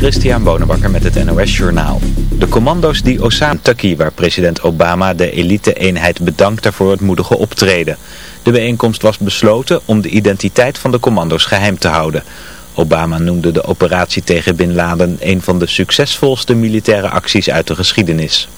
Christian Bonenbakker met het NOS Journaal. De commando's die Osama Tucky, waar president Obama de elite-eenheid bedankte voor het moedige optreden. De bijeenkomst was besloten om de identiteit van de commando's geheim te houden. Obama noemde de operatie tegen Bin Laden een van de succesvolste militaire acties uit de geschiedenis.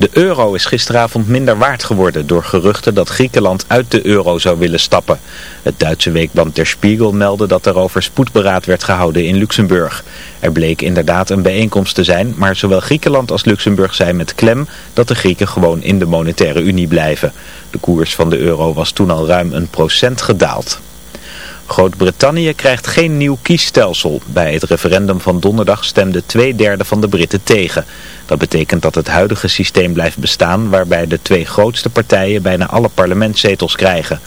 De euro is gisteravond minder waard geworden door geruchten dat Griekenland uit de euro zou willen stappen. Het Duitse weekblad Der Spiegel meldde dat er over spoedberaad werd gehouden in Luxemburg. Er bleek inderdaad een bijeenkomst te zijn, maar zowel Griekenland als Luxemburg zei met klem dat de Grieken gewoon in de monetaire unie blijven. De koers van de euro was toen al ruim een procent gedaald. Groot-Brittannië krijgt geen nieuw kiesstelsel. Bij het referendum van donderdag stemde twee derde van de Britten tegen. Dat betekent dat het huidige systeem blijft bestaan waarbij de twee grootste partijen bijna alle parlementszetels krijgen.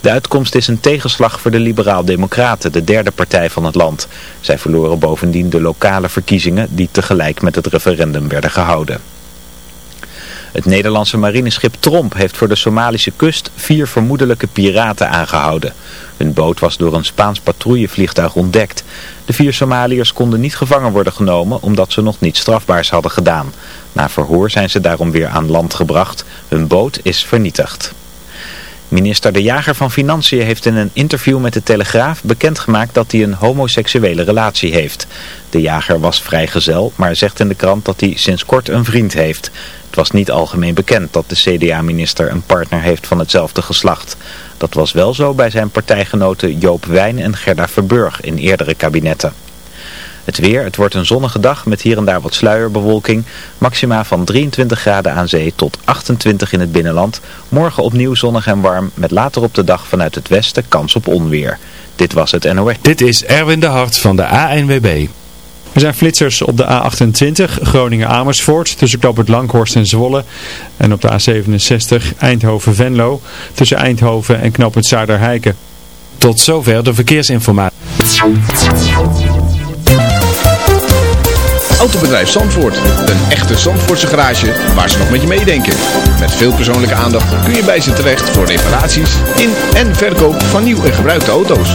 De uitkomst is een tegenslag voor de Liberaal-Democraten, de derde partij van het land. Zij verloren bovendien de lokale verkiezingen die tegelijk met het referendum werden gehouden. Het Nederlandse marineschip Tromp heeft voor de Somalische kust vier vermoedelijke piraten aangehouden. Hun boot was door een Spaans patrouillevliegtuig ontdekt. De vier Somaliërs konden niet gevangen worden genomen omdat ze nog niets strafbaars hadden gedaan. Na verhoor zijn ze daarom weer aan land gebracht. Hun boot is vernietigd. Minister De Jager van Financiën heeft in een interview met de Telegraaf bekendgemaakt dat hij een homoseksuele relatie heeft. De Jager was vrijgezel, maar zegt in de krant dat hij sinds kort een vriend heeft. Het was niet algemeen bekend dat de CDA-minister een partner heeft van hetzelfde geslacht. Dat was wel zo bij zijn partijgenoten Joop Wijn en Gerda Verburg in eerdere kabinetten. Het weer, het wordt een zonnige dag met hier en daar wat sluierbewolking. Maxima van 23 graden aan zee tot 28 in het binnenland. Morgen opnieuw zonnig en warm met later op de dag vanuit het westen kans op onweer. Dit was het NOS. Dit is Erwin de Hart van de ANWB. Er zijn flitsers op de A28 Groningen-Amersfoort tussen Knoopert Langhorst en Zwolle. En op de A67 Eindhoven-Venlo tussen Eindhoven en Knoopert Zuiderheiken. Tot zover de verkeersinformatie. Autobedrijf Zandvoort. Een echte Zandvoortse garage waar ze nog met je meedenken. Met veel persoonlijke aandacht kun je bij ze terecht voor reparaties in en verkoop van nieuw en gebruikte auto's.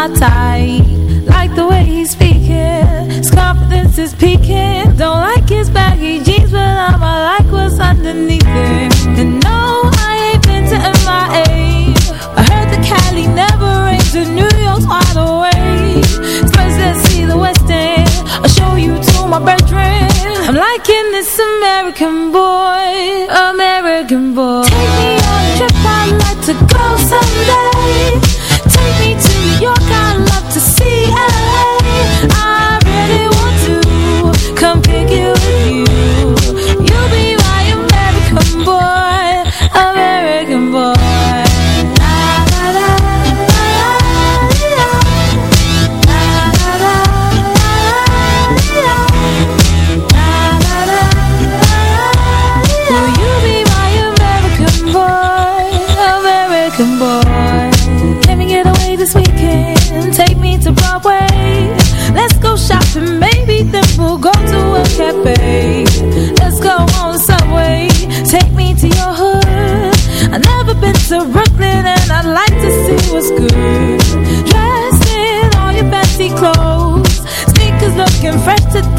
Like the way he's speaking, confidence is peaking. Don't like his baggy jeans, but I'ma like what's underneath it. And no, I ain't MIA. I heard the Cali never rains and New York's wide awake. First, let's see the West. I'll show you to my bedroom. I'm liking this American boy, American boy. Take me on a trip, I'd like to go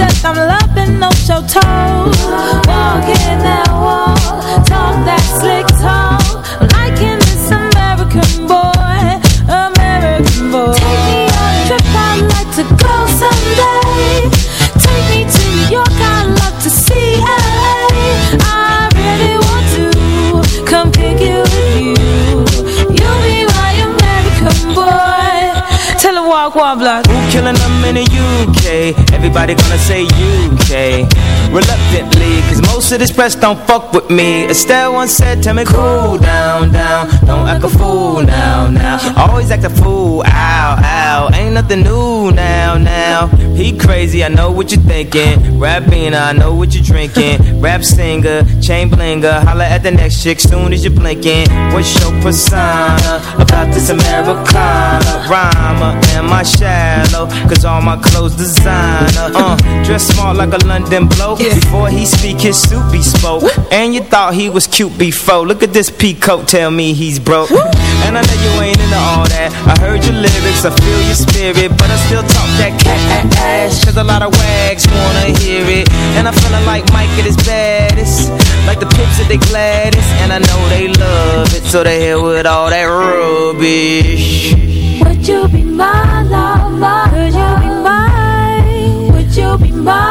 death. I'm loving no show toes. Walking that wall. Talk that slick talk. Liking this American boy. American boy. Take me on a trip. I'd like to go someday. Take me to New York. I'd love to see LA. I really want to come pick you with you. You'll be my American boy. Tell walk one block. Who killing them? Everybody gonna say UK. Reluctantly, cause most of this press don't fuck with me. Estelle once said, tell me cool down, down. Don't act a fool now, now. Always act a fool, ow, ow. Ain't nothing new now, now. He crazy, I know what you're thinking. Rapping, I know what you're drinking. Rap singer, chain blinger. Holla at the next chick soon as you're blinking. What's your persona about this Americana? Rhymer, am I shallow? Cause all my clothes designer. Uh, dress smart like a London bloke. Before he speak, his suit be spoke. And you thought he was cute before. Look at this peacoat, tell me he's broke. And I know you ain't into all that. I heard your lyrics, I feel your spirit. But I still talk that cat ass. Cause a lot of wags wanna hear it. And I'm feeling like Mike at his baddest. Like the pips at they gladdest. And I know they love it. So they hell with all that rubbish. Would you be my lover? Would you be mine? Would you be my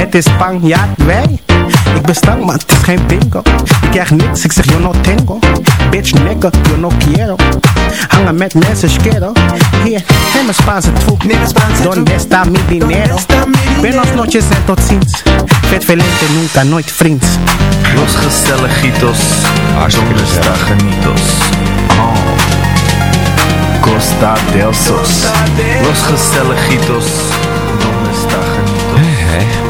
Het is Spanjaard, wij. Ik ben stank, maar het is geen bingo. Ik krijg niks, ik zeg yo no tengo. Bitch, nigga, yo no quiero. Hangen met mensen, schero. Hier, neem een Spaanse troep. Donde está mi dinero? Buenos noches en tot ziens. Vet velente, nunca, nooit vriends. Los gezelligitos, donde está genitos? Oh. Costa del Sos. Los gezelligitos, donde está genitos?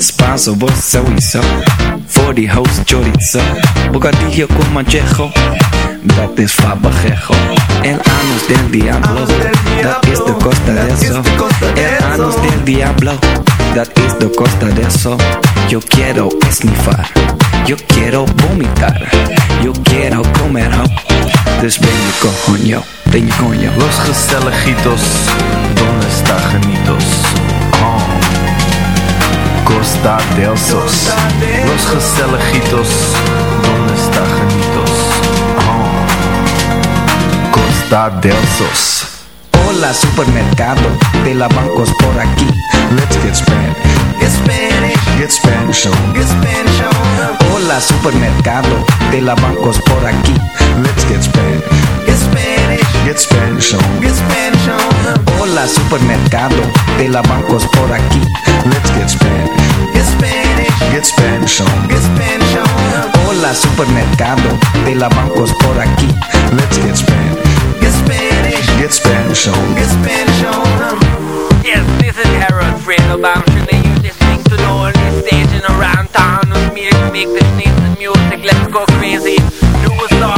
Spanso, vos sowieso. For the house chorizo. Bocadillo con manchejo. Dat is fabajejo. El anus del diablo. Dat is de costa de eso. El anus del diablo. Dat is de costa de eso. Yo quiero esnifar. Yo quiero vomitar. Yo quiero comer ho. Dus. Ben je coño. Los gezelligitos, donde está genitos? Costa del Sos. Los Gacelejitos, ¿dónde está Janitos? Oh. Ah. Costa del Sos. Hola supermercado, de la bancos por aquí. Let's get Spanish. Get Spanish. Get Spanish Hola supermercado, de la bancos por aquí. Let's get Spanish. Get Get Spanish on. Get Spanish on. Hola, supermercado. De la bancos por aquí. Let's get Spanish. Get Spanish. Get Spanish on. Get Spanish on. Hola, supermercado. De la bancos por aquí. Let's get Spanish. Get Spanish. Get Spanish on. Get Spanish on. Yes, this is Harold Fred Obama. Should they use this thing to know all this stage In around town with me to make the nice music? Let's go crazy. Do a song.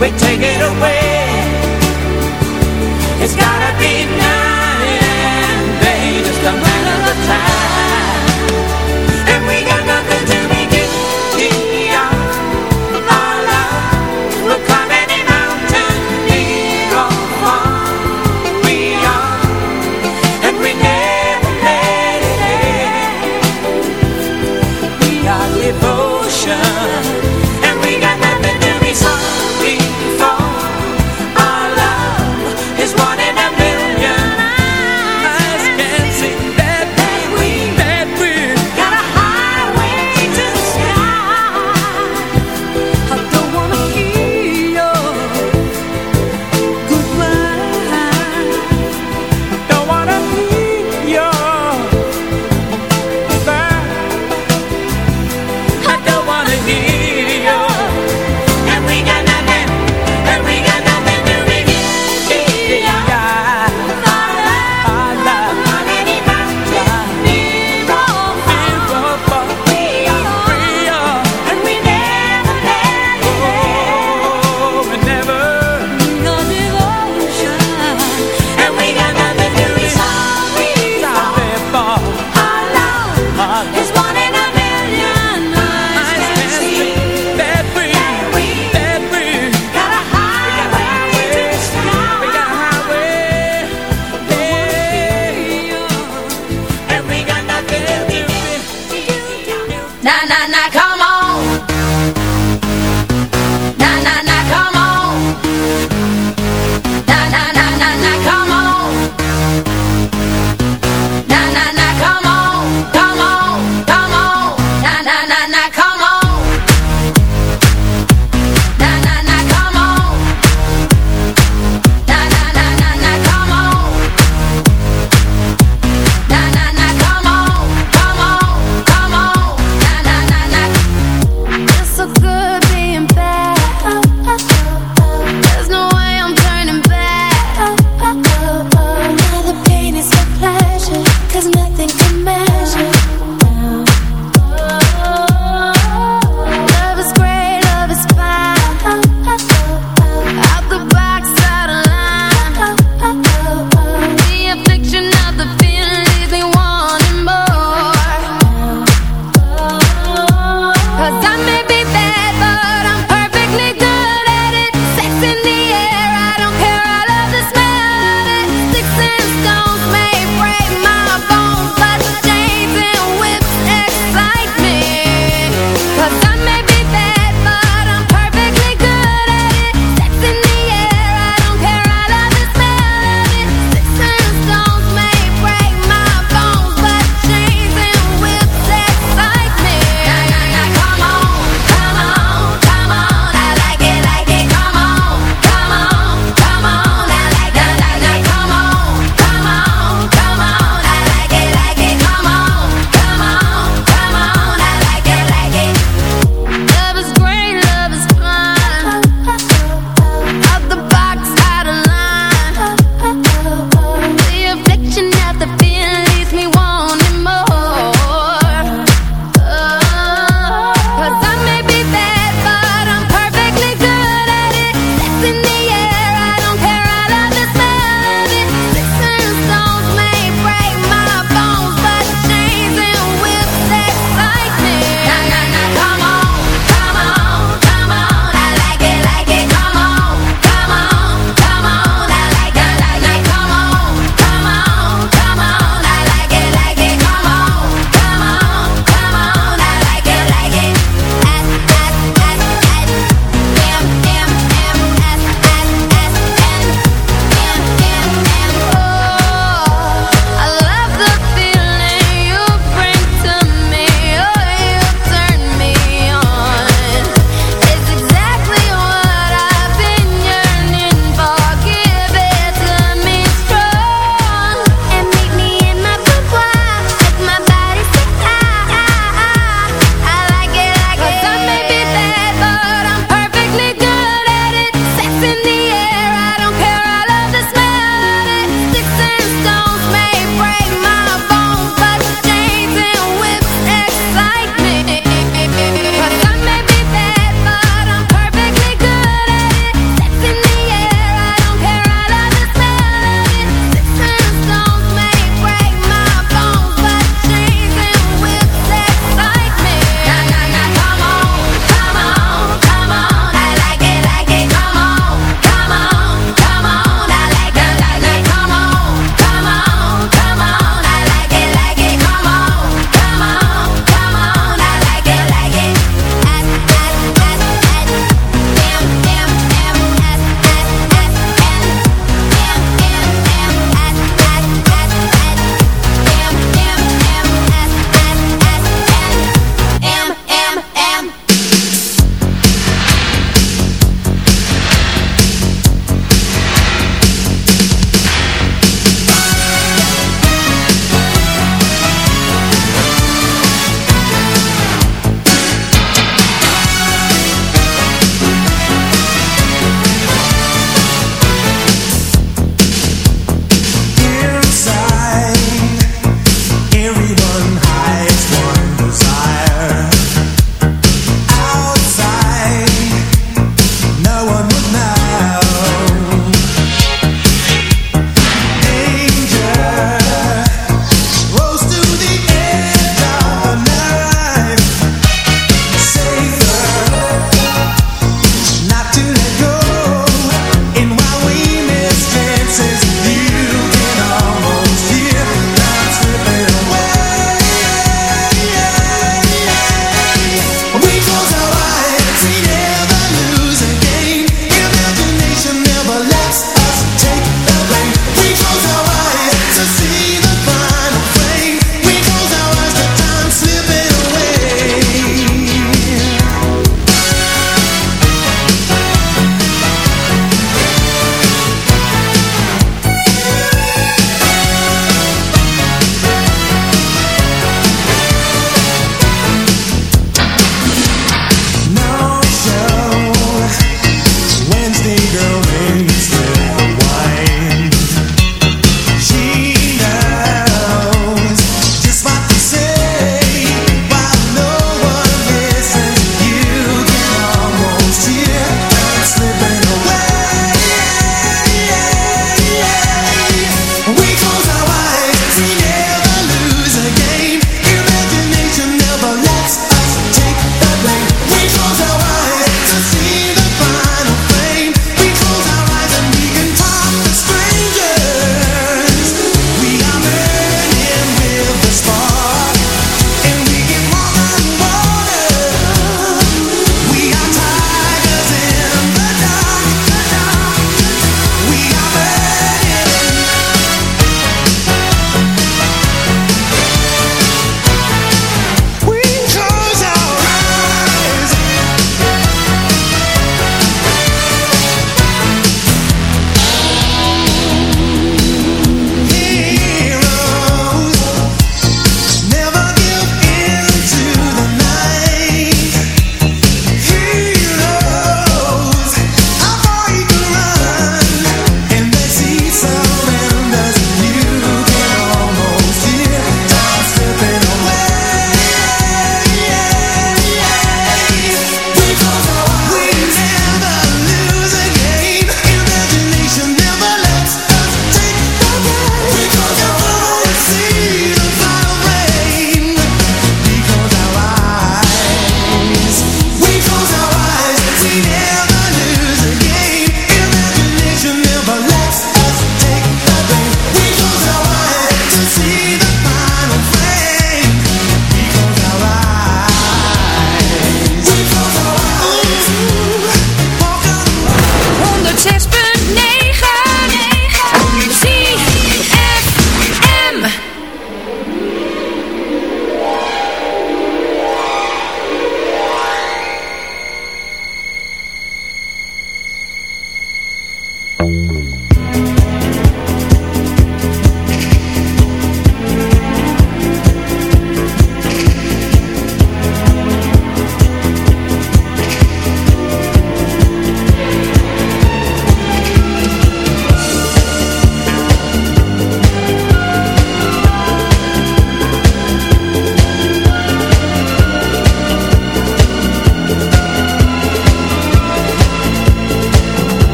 We take it away.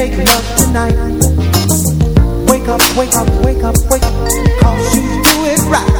make love tonight. Wake up, wake up, wake up, wake up, cause you do it right.